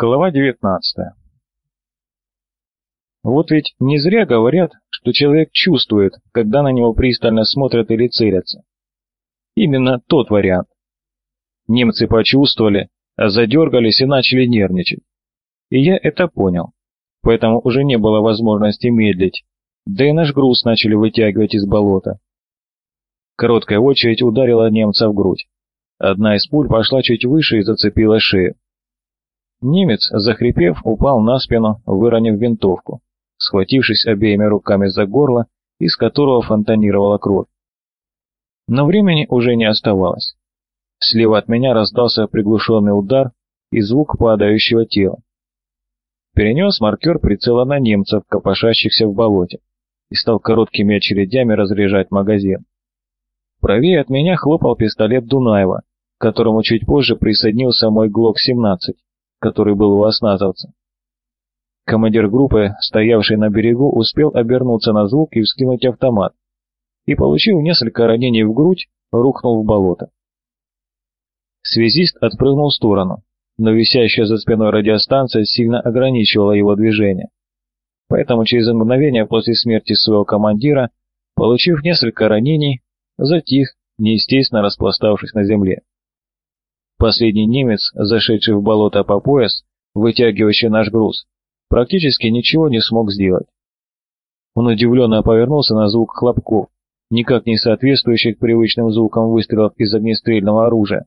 Глава 19 Вот ведь не зря говорят, что человек чувствует, когда на него пристально смотрят или целятся. Именно тот вариант. Немцы почувствовали, задергались и начали нервничать. И я это понял, поэтому уже не было возможности медлить, да и наш груз начали вытягивать из болота. Короткая очередь ударила немца в грудь. Одна из пуль пошла чуть выше и зацепила шею. Немец, захрипев, упал на спину, выронив винтовку, схватившись обеими руками за горло, из которого фонтанировала кровь. Но времени уже не оставалось. Слева от меня раздался приглушенный удар и звук падающего тела. Перенес маркер прицела на немцев, копошащихся в болоте, и стал короткими очередями разряжать магазин. Правее от меня хлопал пистолет Дунаева, к которому чуть позже присоединился мой ГЛОК-17 который был у осназовца. Командир группы, стоявший на берегу, успел обернуться на звук и вскинуть автомат, и, получив несколько ранений в грудь, рухнул в болото. Связист отпрыгнул в сторону, но висящая за спиной радиостанция сильно ограничивала его движение. Поэтому через мгновение после смерти своего командира, получив несколько ранений, затих, неестественно распластавшись на земле. Последний немец, зашедший в болото по пояс, вытягивающий наш груз, практически ничего не смог сделать. Он удивленно повернулся на звук хлопков, никак не соответствующих привычным звукам выстрелов из огнестрельного оружия,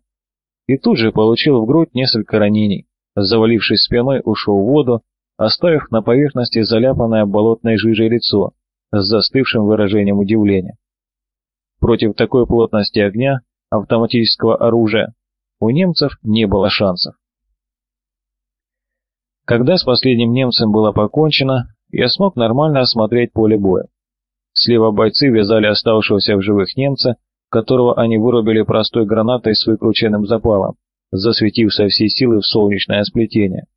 и тут же получил в грудь несколько ранений, завалившись спиной, ушел в воду, оставив на поверхности заляпанное болотной жижей лицо с застывшим выражением удивления. Против такой плотности огня автоматического оружия у немцев не было шансов. Когда с последним немцем было покончено, я смог нормально осмотреть поле боя. Слева бойцы вязали оставшегося в живых немца, которого они вырубили простой гранатой с выкрученным запалом, засветив со всей силы в солнечное сплетение.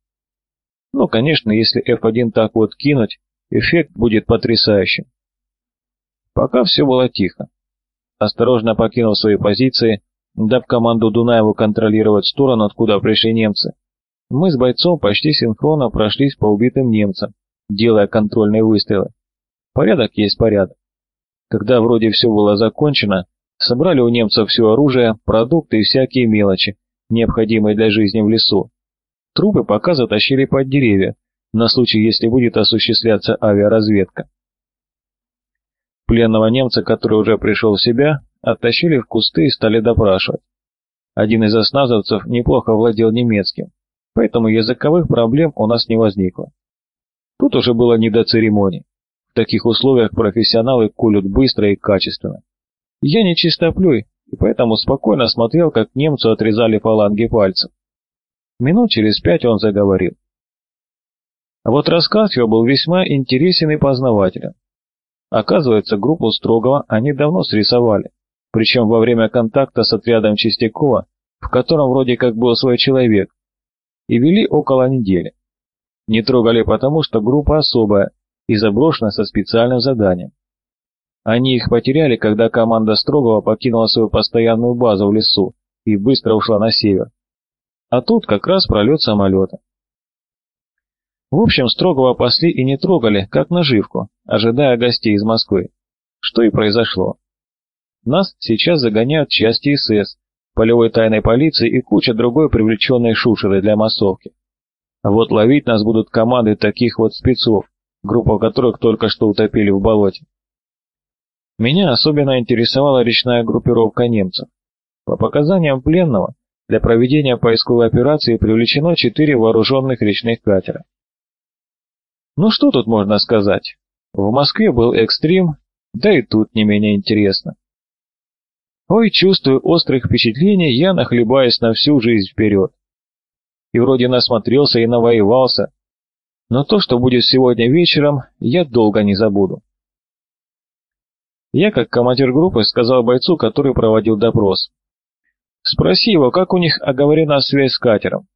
Ну, конечно, если F1 так вот кинуть, эффект будет потрясающим. Пока все было тихо. Осторожно покинув свои позиции, дав команду Дунаеву контролировать сторону, откуда пришли немцы. Мы с бойцом почти синхронно прошлись по убитым немцам, делая контрольные выстрелы. Порядок есть порядок. Когда вроде все было закончено, собрали у немцев все оружие, продукты и всякие мелочи, необходимые для жизни в лесу. Трупы пока затащили под деревья, на случай, если будет осуществляться авиаразведка. Пленного немца, который уже пришел в себя, оттащили в кусты и стали допрашивать. Один из осназовцев неплохо владел немецким, поэтому языковых проблем у нас не возникло. Тут уже было не до церемоний. В таких условиях профессионалы кулют быстро и качественно. Я не чистоплюй, и поэтому спокойно смотрел, как немцу отрезали фаланги пальцев. Минут через пять он заговорил. А вот рассказ его был весьма интересен и познавателен. Оказывается, группу Строгова они давно срисовали причем во время контакта с отрядом Чистякова, в котором вроде как был свой человек, и вели около недели. Не трогали потому, что группа особая и заброшена со специальным заданием. Они их потеряли, когда команда Строгова покинула свою постоянную базу в лесу и быстро ушла на север. А тут как раз пролет самолета. В общем, Строгова пасли и не трогали, как наживку, ожидая гостей из Москвы. Что и произошло. Нас сейчас загоняют части СС, полевой тайной полиции и куча другой привлеченной шушеры для массовки. Вот ловить нас будут команды таких вот спецов, группа которых только что утопили в болоте. Меня особенно интересовала речная группировка немцев. По показаниям пленного, для проведения поисковой операции привлечено четыре вооруженных речных катера. Ну что тут можно сказать? В Москве был экстрим, да и тут не менее интересно. Ой, чувствую острых впечатлений, я нахлебаюсь на всю жизнь вперед. И вроде насмотрелся и навоевался, но то, что будет сегодня вечером, я долго не забуду. Я, как командир группы, сказал бойцу, который проводил допрос. Спроси его, как у них оговорена связь с катером.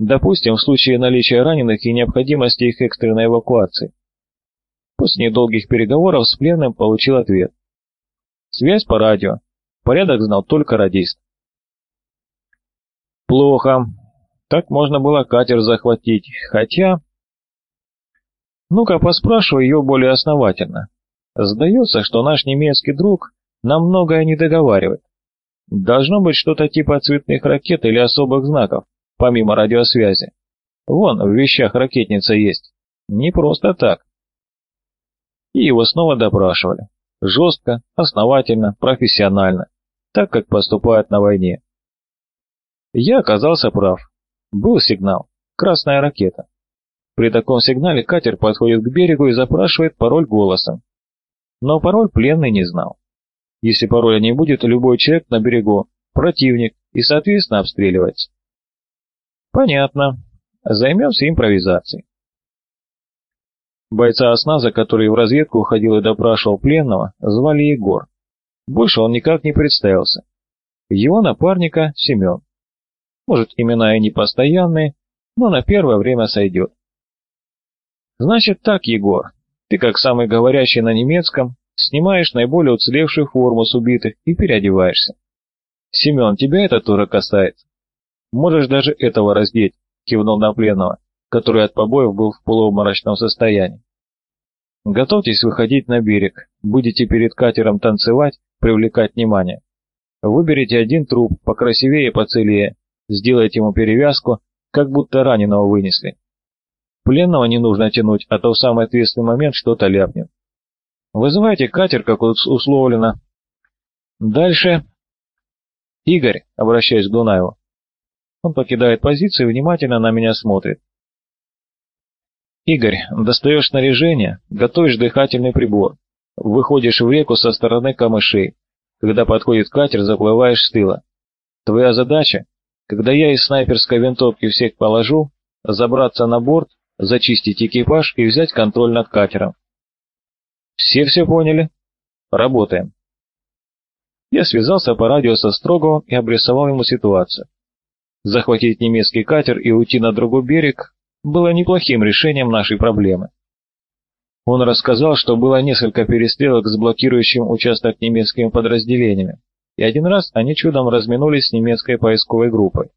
Допустим, в случае наличия раненых и необходимости их экстренной эвакуации. После недолгих переговоров с пленным получил ответ. Связь по радио. Порядок знал только радист. Плохо. Так можно было катер захватить, хотя... Ну-ка поспрашивай ее более основательно. Сдается, что наш немецкий друг нам многое не договаривает. Должно быть что-то типа цветных ракет или особых знаков, помимо радиосвязи. Вон, в вещах ракетница есть. Не просто так. И его снова допрашивали. Жестко, основательно, профессионально. Так, как поступают на войне. Я оказался прав. Был сигнал. Красная ракета. При таком сигнале катер подходит к берегу и запрашивает пароль голосом. Но пароль пленный не знал. Если пароля не будет, любой человек на берегу – противник и, соответственно, обстреливается. Понятно. Займемся импровизацией. Бойца осназа, который в разведку уходил и допрашивал пленного, звали Егор. Больше он никак не представился. Его напарника – Семен. Может, имена и не постоянные, но на первое время сойдет. Значит так, Егор, ты, как самый говорящий на немецком, снимаешь наиболее уцелевшую форму с убитых и переодеваешься. Семен, тебя это тоже касается. Можешь даже этого раздеть, кивнул на пленного, который от побоев был в полуобморочном состоянии. Готовьтесь выходить на берег, будете перед катером танцевать, привлекать внимание. Выберите один труп, покрасивее и поцелее, сделайте ему перевязку, как будто раненого вынесли. Пленного не нужно тянуть, а то в самый ответственный момент что-то ляпнет. Вызывайте катер, как условлено. Дальше. Игорь, обращаясь к Дунаеву. Он покидает позицию и внимательно на меня смотрит. Игорь, достаешь снаряжение, готовишь дыхательный прибор. Выходишь в реку со стороны камышей. Когда подходит катер, заплываешь с тыла. Твоя задача, когда я из снайперской винтовки всех положу, забраться на борт, зачистить экипаж и взять контроль над катером. Все все поняли? Работаем. Я связался по радио со Строговым и обрисовал ему ситуацию. Захватить немецкий катер и уйти на другой берег было неплохим решением нашей проблемы. Он рассказал, что было несколько перестрелок с блокирующим участок немецкими подразделениями, и один раз они чудом разминулись с немецкой поисковой группой.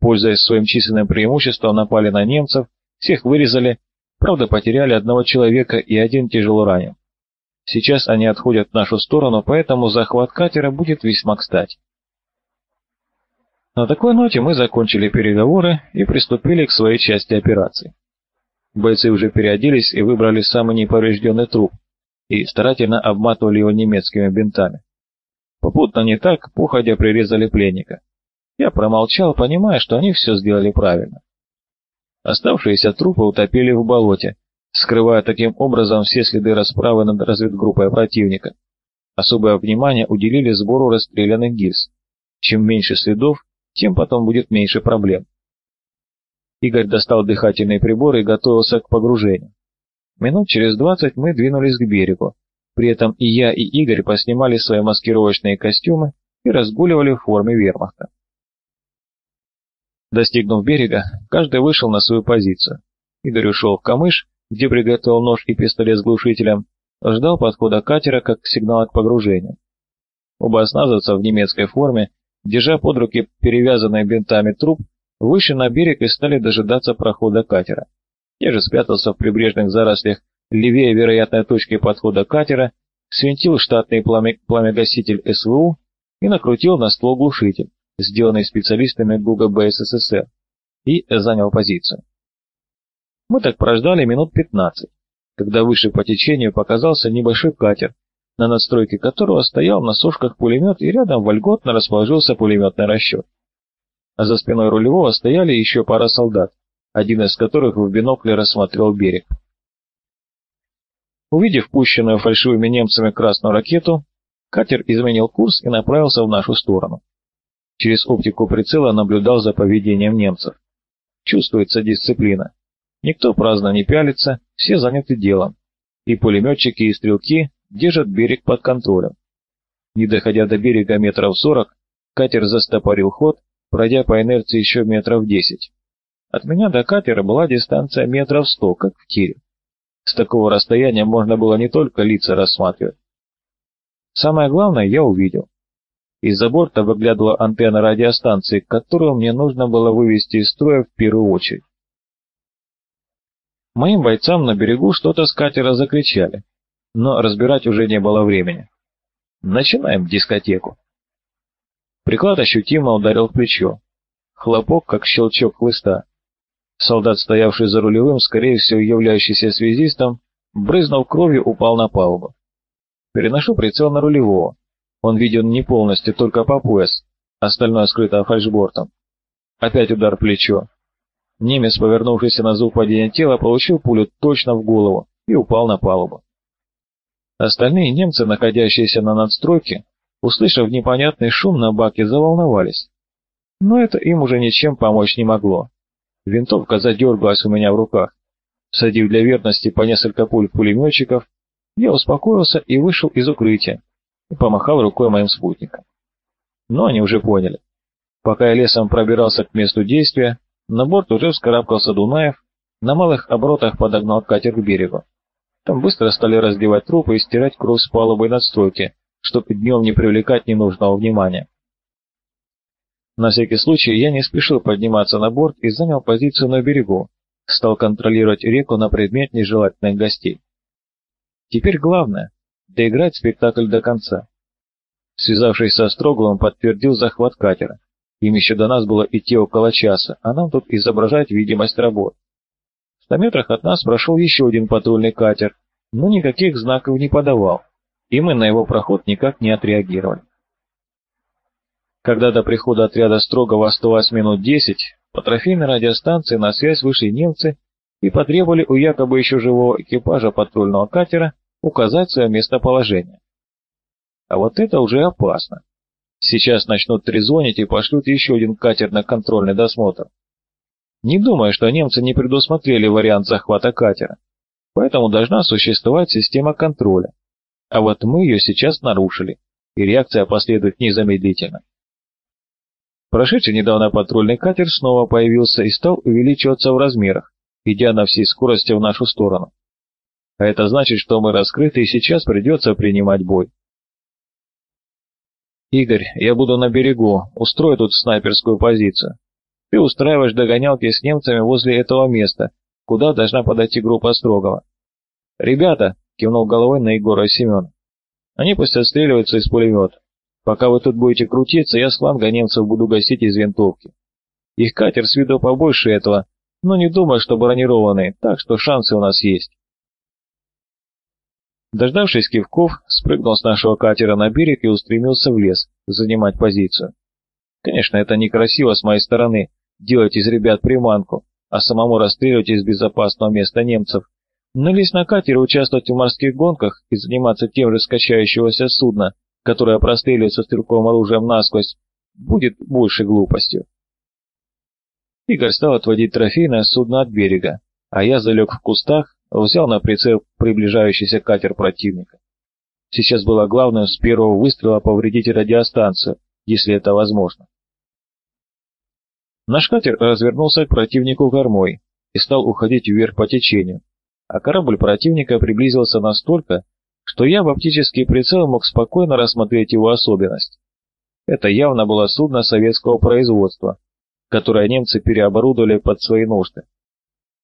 Пользуясь своим численным преимуществом, напали на немцев, всех вырезали Правда, потеряли одного человека и один тяжело ранен. Сейчас они отходят в нашу сторону, поэтому захват катера будет весьма кстати. На такой ноте мы закончили переговоры и приступили к своей части операции. Бойцы уже переоделись и выбрали самый неповрежденный труп и старательно обматывали его немецкими бинтами. Попутно не так, походя прирезали пленника. Я промолчал, понимая, что они все сделали правильно. Оставшиеся трупы утопили в болоте, скрывая таким образом все следы расправы над разведгруппой противника. Особое внимание уделили сбору расстрелянных гильз. Чем меньше следов, тем потом будет меньше проблем. Игорь достал дыхательные приборы и готовился к погружению. Минут через двадцать мы двинулись к берегу. При этом и я, и Игорь поснимали свои маскировочные костюмы и разгуливали в форме вермахта. Достигнув берега, каждый вышел на свою позицию. Игорь ушел в камыш, где приготовил нож и пистолет с глушителем, ждал подхода катера как сигнала к погружению. Оба осназовца в немецкой форме, держа под руки перевязанный бинтами труп, вышли на берег и стали дожидаться прохода катера. Я же спрятался в прибрежных зарослях левее вероятной точки подхода катера, свинтил штатный пламя пламя-гаситель СВУ и накрутил на ствол глушитель сделанный специалистами ГУГБ СССР, и занял позицию. Мы так прождали минут 15, когда выше по течению показался небольшой катер, на надстройке которого стоял на сошках пулемет и рядом вольготно расположился пулеметный расчет. А за спиной рулевого стояли еще пара солдат, один из которых в бинокле рассматривал берег. Увидев пущенную фальшивыми немцами красную ракету, катер изменил курс и направился в нашу сторону. Через оптику прицела наблюдал за поведением немцев. Чувствуется дисциплина. Никто праздно не пялится, все заняты делом. И пулеметчики, и стрелки держат берег под контролем. Не доходя до берега метров сорок, катер застопорил ход, пройдя по инерции еще метров десять. От меня до катера была дистанция метров сто, как в тире. С такого расстояния можно было не только лица рассматривать. Самое главное я увидел. Из-за борта выглядывала антенна радиостанции, которую мне нужно было вывести из строя в первую очередь. Моим бойцам на берегу что-то с катера закричали, но разбирать уже не было времени. Начинаем дискотеку. Приклад ощутимо ударил в плечо. Хлопок, как щелчок хлыста. Солдат, стоявший за рулевым, скорее всего являющийся связистом, брызнув кровью, упал на палубу. Переношу прицел на рулевого. Он виден не полностью, только по пояс, остальное скрыто фальшбортом. Опять удар в плечо. Немец, повернувшийся на звук падения тела, получил пулю точно в голову и упал на палубу. Остальные немцы, находящиеся на надстройке, услышав непонятный шум на баке, заволновались. Но это им уже ничем помочь не могло. Винтовка задергалась у меня в руках. Садив для верности по несколько пуль пулеметчиков, я успокоился и вышел из укрытия и помахал рукой моим спутникам. Но они уже поняли. Пока я лесом пробирался к месту действия, на борт уже вскарабкался Дунаев, на малых оборотах подогнал катер к берегу. Там быстро стали раздевать трупы и стирать кровь с палубы надстройки, чтобы днем не привлекать ненужного внимания. На всякий случай я не спешил подниматься на борт и занял позицию на берегу, стал контролировать реку на предмет нежелательных гостей. Теперь главное — доиграть спектакль до конца. Связавшись со Строговым, подтвердил захват катера. Им еще до нас было идти около часа, а нам тут изображать видимость работ. В ста метрах от нас прошел еще один патрульный катер, но никаких знаков не подавал, и мы на его проход никак не отреагировали. Когда до прихода отряда Строгова оставалось минут десять, по трофейной радиостанции на связь вышли немцы и потребовали у якобы еще живого экипажа патрульного катера указать свое местоположение. А вот это уже опасно. Сейчас начнут трезвонить и пошлют еще один катер на контрольный досмотр. Не думаю, что немцы не предусмотрели вариант захвата катера, поэтому должна существовать система контроля. А вот мы ее сейчас нарушили, и реакция последует незамедлительно. Прошедший недавно патрульный катер снова появился и стал увеличиваться в размерах, идя на всей скорости в нашу сторону. А это значит, что мы раскрыты и сейчас придется принимать бой. Игорь, я буду на берегу, устрою тут снайперскую позицию. Ты устраиваешь догонялки с немцами возле этого места, куда должна подойти группа Строгова. Ребята, кивнул головой на Егора Семен. Они пусть отстреливаются из пулемета. Пока вы тут будете крутиться, я с фланга немцев буду гасить из винтовки. Их катер с виду побольше этого, но не думаю, что бронированный, так что шансы у нас есть. Дождавшись кивков, спрыгнул с нашего катера на берег и устремился в лес, занимать позицию. Конечно, это некрасиво с моей стороны, делать из ребят приманку, а самому расстреливать из безопасного места немцев, но лезть на катер и участвовать в морских гонках и заниматься тем же скачающегося судна, которая простреливается стрелковым оружием насквозь, будет больше глупостью. Игорь стал отводить трофейное судно от берега, а я залег в кустах, взял на прицел приближающийся катер противника. Сейчас было главное с первого выстрела повредить радиостанцию, если это возможно. Наш катер развернулся к противнику кормой и стал уходить вверх по течению, а корабль противника приблизился настолько, что я в оптический прицел мог спокойно рассмотреть его особенность. Это явно было судно советского производства, которое немцы переоборудовали под свои нужды.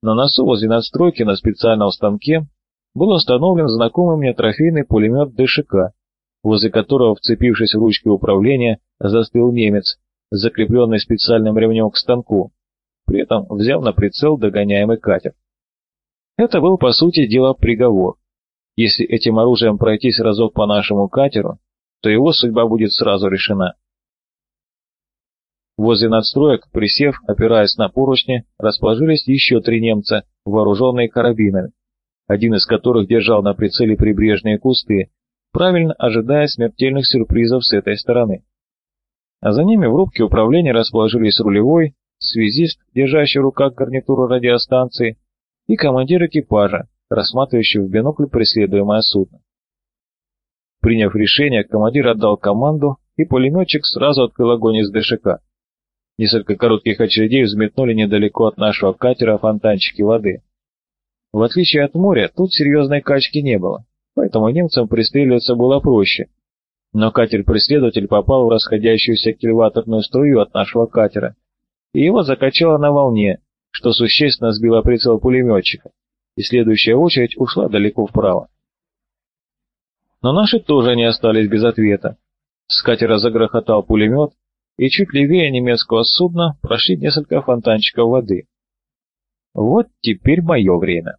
На носу возле надстройки на специальном станке был установлен знакомый мне трофейный пулемет ДШК, возле которого, вцепившись в ручки управления, застыл немец, закрепленный специальным ремнем к станку, при этом взяв на прицел догоняемый катер. Это был, по сути дела, приговор. Если этим оружием пройтись разок по нашему катеру, то его судьба будет сразу решена. Возле надстроек, присев, опираясь на поручни, расположились еще три немца, вооруженные карабинами, один из которых держал на прицеле прибрежные кусты, правильно ожидая смертельных сюрпризов с этой стороны. А за ними в рубке управления расположились рулевой, связист, держащий в руках гарнитуру радиостанции, и командир экипажа, рассматривающий в бинокль преследуемое судно. Приняв решение, командир отдал команду, и пулеметчик сразу открыл огонь из ДШК. Несколько коротких очередей взметнули недалеко от нашего катера фонтанчики воды. В отличие от моря, тут серьезной качки не было, поэтому немцам пристреливаться было проще. Но катер-преследователь попал в расходящуюся кильваторную струю от нашего катера, и его закачало на волне, что существенно сбило прицел пулеметчика, и следующая очередь ушла далеко вправо. Но наши тоже не остались без ответа. С катера загрохотал пулемет, и чуть левее немецкого судна прошли несколько фонтанчиков воды. Вот теперь мое время.